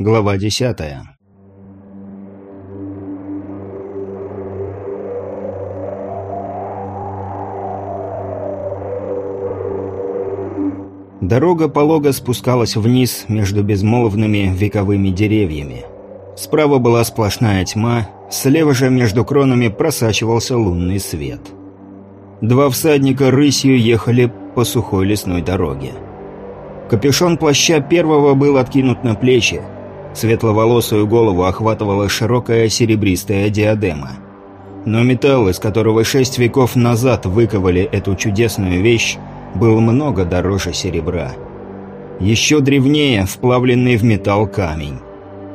Глава десятая. Дорога полого спускалась вниз между безмолвными вековыми деревьями. Справа была сплошная тьма, слева же между кронами просачивался лунный свет. Два всадника рысью ехали по сухой лесной дороге. Капюшон плаща первого был откинут на плечи. Светловолосую голову охватывала широкая серебристая диадема. Но металл, из которого шесть веков назад выковали эту чудесную вещь, был много дороже серебра. Еще древнее вплавленный в металл камень.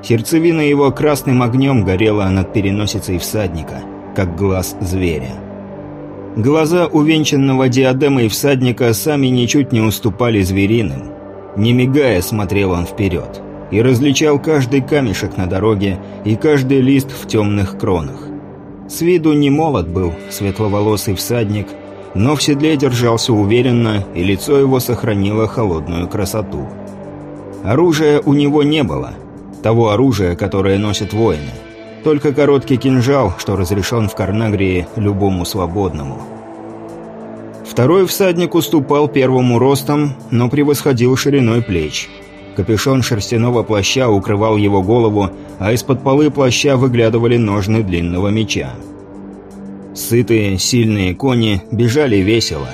Сердцевина его красным огнем горела над переносицей всадника, как глаз зверя. Глаза увенчанного диадемой всадника сами ничуть не уступали звериным. Не мигая, смотрел он вперед и различал каждый камешек на дороге и каждый лист в темных кронах. С виду не молод был светловолосый всадник, но в седле держался уверенно, и лицо его сохранило холодную красоту. Оружия у него не было, того оружия, которое носят воины. Только короткий кинжал, что разрешен в Карнагрии любому свободному. Второй всадник уступал первому ростом, но превосходил шириной плеч. Капюшон шерстяного плаща укрывал его голову, а из-под полы плаща выглядывали ножны длинного меча. Сытые, сильные кони бежали весело.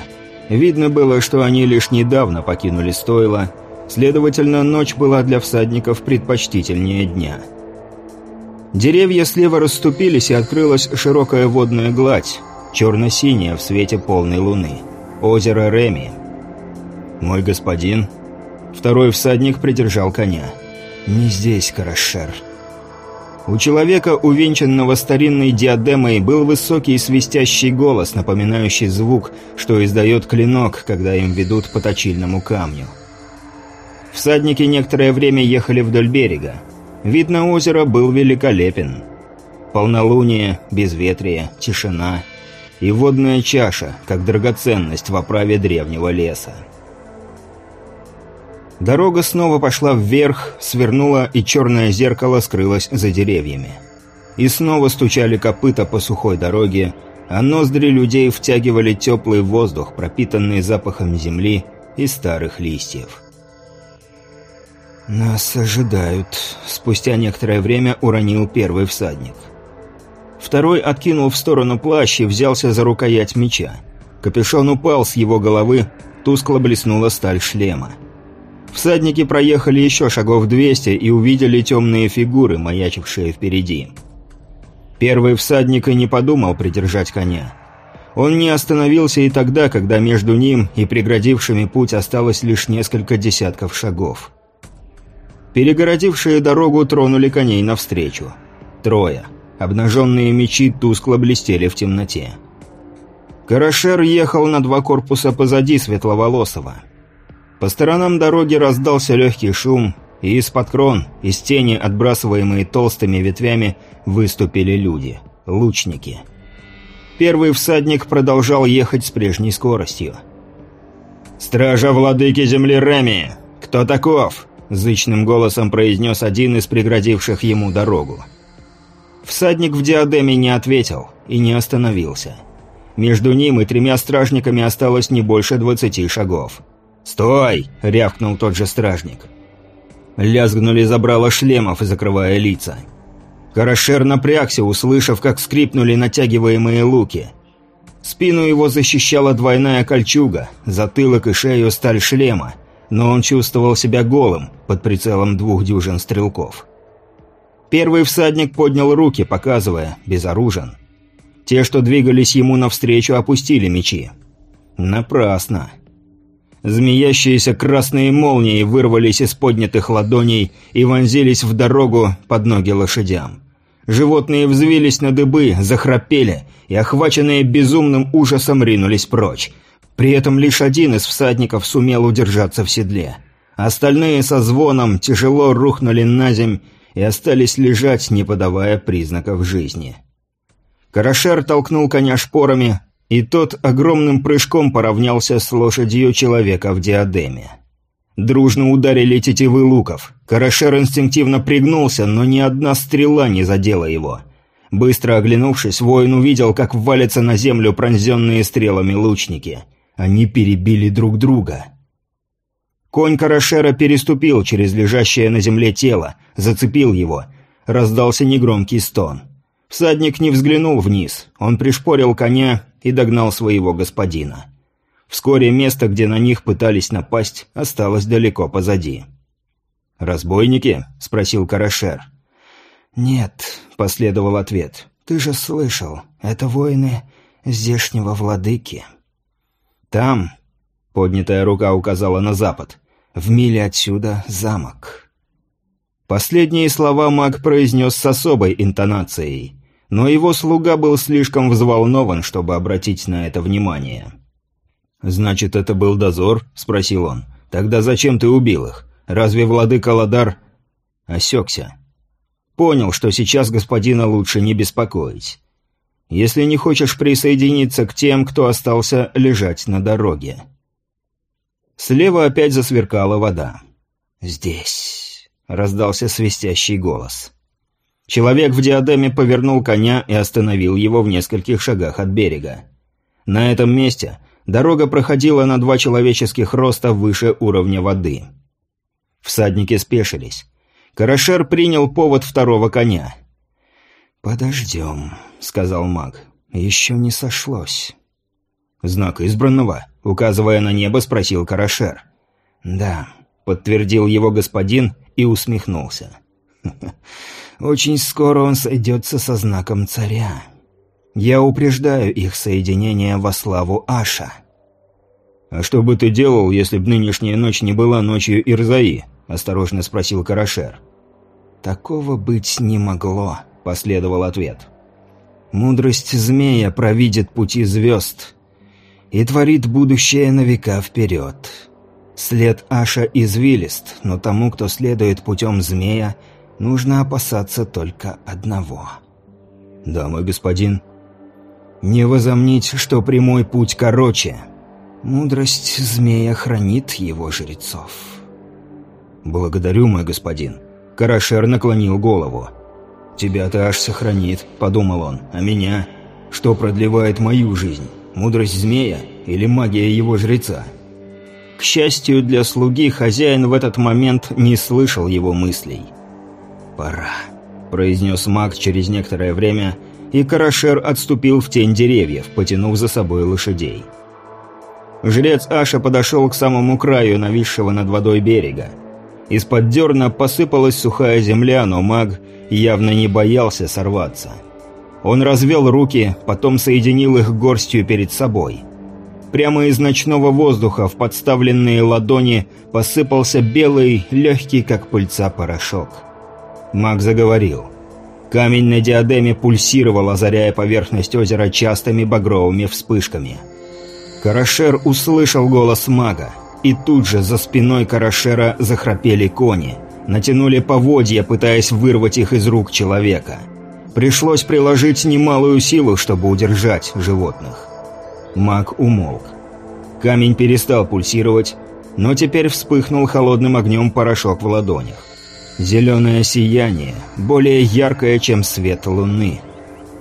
Видно было, что они лишь недавно покинули стойло, следовательно, ночь была для всадников предпочтительнее дня. Деревья слева расступились, и открылась широкая водная гладь, черно-синяя в свете полной луны. Озеро Реми. «Мой господин...» Второй всадник придержал коня. «Не здесь, Карашер». У человека, увенчанного старинной диадемой, был высокий свистящий голос, напоминающий звук, что издает клинок, когда им ведут по точильному камню. Всадники некоторое время ехали вдоль берега. Вид на озеро был великолепен. Полнолуние, безветрие, тишина — и водная чаша, как драгоценность в оправе древнего леса. Дорога снова пошла вверх, свернула, и черное зеркало скрылось за деревьями. И снова стучали копыта по сухой дороге, а ноздри людей втягивали теплый воздух, пропитанный запахом земли и старых листьев. «Нас ожидают», — спустя некоторое время уронил первый всадник. Второй откинул в сторону плащ и взялся за рукоять меча. Капюшон упал с его головы, тускло блеснула сталь шлема. Всадники проехали еще шагов 200 и увидели темные фигуры, маячившие впереди. Первый всадник и не подумал придержать коня. Он не остановился и тогда, когда между ним и преградившими путь осталось лишь несколько десятков шагов. Перегородившие дорогу тронули коней навстречу. Трое. Обнаженные мечи тускло блестели в темноте. Карашер ехал на два корпуса позади Светловолосого. По сторонам дороги раздался легкий шум, и из-под крон, из тени, отбрасываемые толстыми ветвями, выступили люди, лучники. Первый всадник продолжал ехать с прежней скоростью. «Стража владыки земли Реми! Кто таков?» – зычным голосом произнес один из преградивших ему дорогу. Всадник в диадеме не ответил и не остановился. Между ним и тремя стражниками осталось не больше двадцати шагов. «Стой!» — рявкнул тот же стражник. Лязгнули забрала шлемов, закрывая лица. Карашер напрягся, услышав, как скрипнули натягиваемые луки. Спину его защищала двойная кольчуга, затылок и шею сталь шлема, но он чувствовал себя голым под прицелом двух дюжин стрелков. Первый всадник поднял руки, показывая, безоружен. Те, что двигались ему навстречу, опустили мечи. Напрасно. Змеящиеся красные молнии вырвались из поднятых ладоней и вонзились в дорогу под ноги лошадям. Животные взвились на дыбы, захрапели и, охваченные безумным ужасом, ринулись прочь. При этом лишь один из всадников сумел удержаться в седле. Остальные со звоном тяжело рухнули на земь и остались лежать, не подавая признаков жизни. Карашер толкнул коня шпорами, и тот огромным прыжком поравнялся с лошадью человека в диадеме. Дружно ударили тетивы луков. Карашер инстинктивно пригнулся, но ни одна стрела не задела его. Быстро оглянувшись, воин увидел, как валятся на землю пронзенные стрелами лучники. Они перебили друг друга. Конь Карашера переступил через лежащее на земле тело, зацепил его. Раздался негромкий стон. Всадник не взглянул вниз. Он пришпорил коня и догнал своего господина. Вскоре место, где на них пытались напасть, осталось далеко позади. «Разбойники?» – спросил Карашер. «Нет», – последовал ответ. «Ты же слышал, это воины здешнего владыки». «Там», – поднятая рука указала на запад, – «в миле отсюда замок». Последние слова маг произнес с особой интонацией но его слуга был слишком взволнован, чтобы обратить на это внимание. «Значит, это был дозор?» – спросил он. «Тогда зачем ты убил их? Разве владыка Ладар...» Осекся. Понял, что сейчас господина лучше не беспокоить. Если не хочешь присоединиться к тем, кто остался лежать на дороге. Слева опять засверкала вода. «Здесь», — раздался свистящий голос. Человек в диадеме повернул коня и остановил его в нескольких шагах от берега. На этом месте дорога проходила на два человеческих роста выше уровня воды. Всадники спешились. Карашер принял повод второго коня. «Подождем», — сказал маг. «Еще не сошлось». «Знак избранного?» — указывая на небо, спросил Карашер. «Да», — подтвердил его господин и усмехнулся. Очень скоро он сойдется со знаком царя. Я упреждаю их соединение во славу Аша. «А что бы ты делал, если б нынешняя ночь не была ночью Ирзаи?» – осторожно спросил Карашер. «Такого быть не могло», – последовал ответ. «Мудрость змея провидит пути звезд и творит будущее на века вперед. След Аша извилист, но тому, кто следует путем змея – нужно опасаться только одного. «Да, мой господин». «Не возомнить, что прямой путь короче. Мудрость змея хранит его жрецов». «Благодарю, мой господин». Карашер наклонил голову. «Тебя-то аж сохранит», — подумал он. «А меня? Что продлевает мою жизнь? Мудрость змея или магия его жреца?» К счастью для слуги, хозяин в этот момент не слышал его мыслей пора», — произнес маг через некоторое время, и Карашер отступил в тень деревьев, потянув за собой лошадей. Жрец Аша подошел к самому краю нависшего над водой берега. Из-под дерна посыпалась сухая земля, но маг явно не боялся сорваться. Он развел руки, потом соединил их горстью перед собой. Прямо из ночного воздуха в подставленные ладони посыпался белый, легкий как пыльца порошок. Маг заговорил. Камень на диадеме пульсировал, озаряя поверхность озера частыми багровыми вспышками. Карашер услышал голос мага, и тут же за спиной Карашера захрапели кони. Натянули поводья, пытаясь вырвать их из рук человека. Пришлось приложить немалую силу, чтобы удержать животных. Маг умолк. Камень перестал пульсировать, но теперь вспыхнул холодным огнем порошок в ладонях. Зеленое сияние, более яркое, чем свет луны.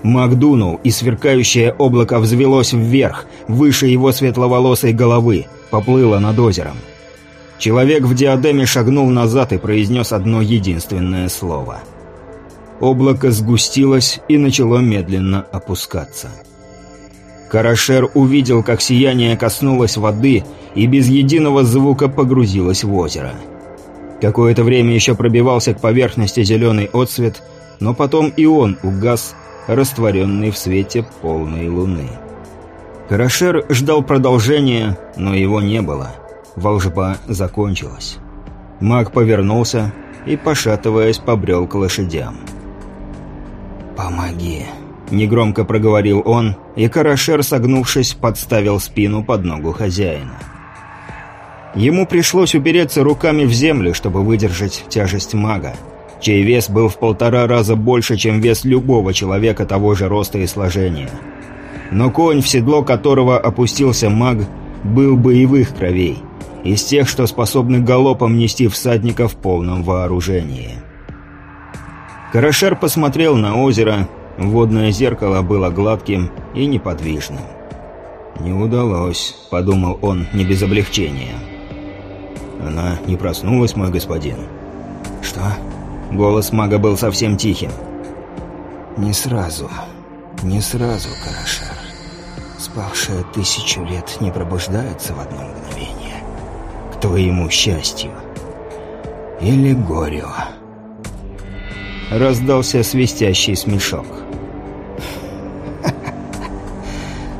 Маг и сверкающее облако взвелось вверх, выше его светловолосой головы, поплыло над озером. Человек в диадеме шагнул назад и произнес одно единственное слово. Облако сгустилось и начало медленно опускаться. Карашер увидел, как сияние коснулось воды и без единого звука погрузилось в озеро. Какое-то время еще пробивался к поверхности зеленый отсвет, но потом и он угас, растворенный в свете полной луны. Карашер ждал продолжения, но его не было. Волжба закончилась. Маг повернулся и, пошатываясь, побрел к лошадям. «Помоги», — негромко проговорил он, и Карашер, согнувшись, подставил спину под ногу хозяина. Ему пришлось упереться руками в землю, чтобы выдержать тяжесть мага, чей вес был в полтора раза больше, чем вес любого человека того же роста и сложения. Но конь, в седло которого опустился маг, был боевых кровей, Из тех, что способны галопом нести всадника в полном вооружении. Карашер посмотрел на озеро, водное зеркало было гладким и неподвижным. «Не удалось», — подумал он не без облегчения. «Она не проснулась, мой господин?» «Что?» Голос мага был совсем тихим. «Не сразу. Не сразу, Карашер. Спавшая тысячу лет не пробуждается в одно мгновение. К твоему счастью. Или горю». Раздался свистящий смешок.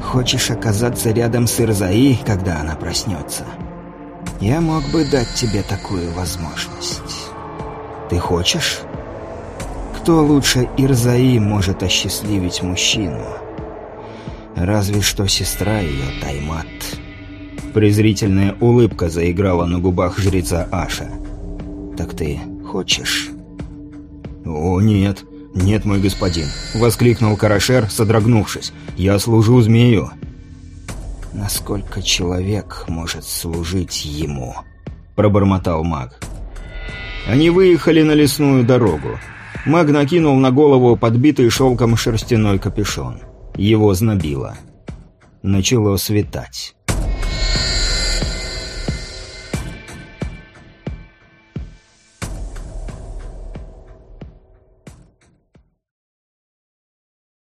Хочешь оказаться рядом с Ирзаи, когда она проснется? Я мог бы дать тебе такую возможность. Ты хочешь? Кто лучше Ирзаи может осчастливить мужчину? Разве что сестра ее, Таймат. Презрительная улыбка заиграла на губах жреца Аша. Так ты хочешь? О, нет. «Нет, мой господин», — воскликнул Карашер, содрогнувшись. «Я служу змею». «Насколько человек может служить ему?» — пробормотал маг. Они выехали на лесную дорогу. Маг накинул на голову подбитый шелком шерстяной капюшон. Его знобило. Начало светать.